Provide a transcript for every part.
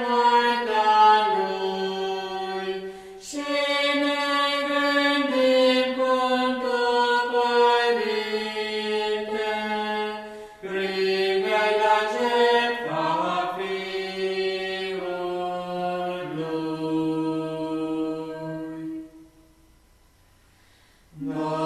morta Lui si ne vendim conto perite No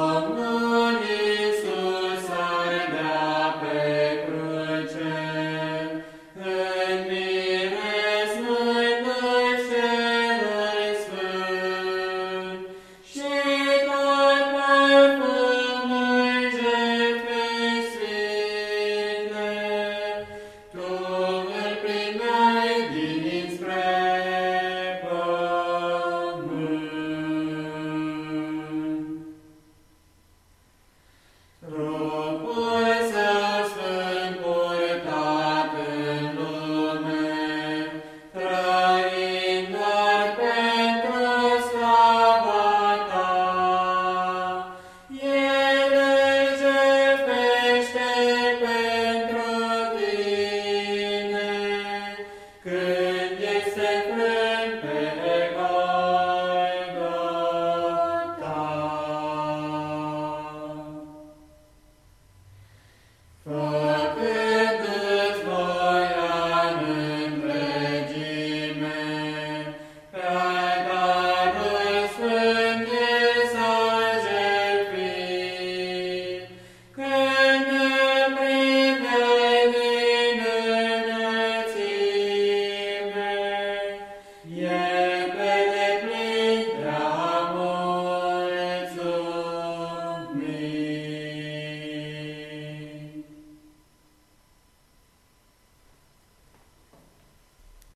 Amen.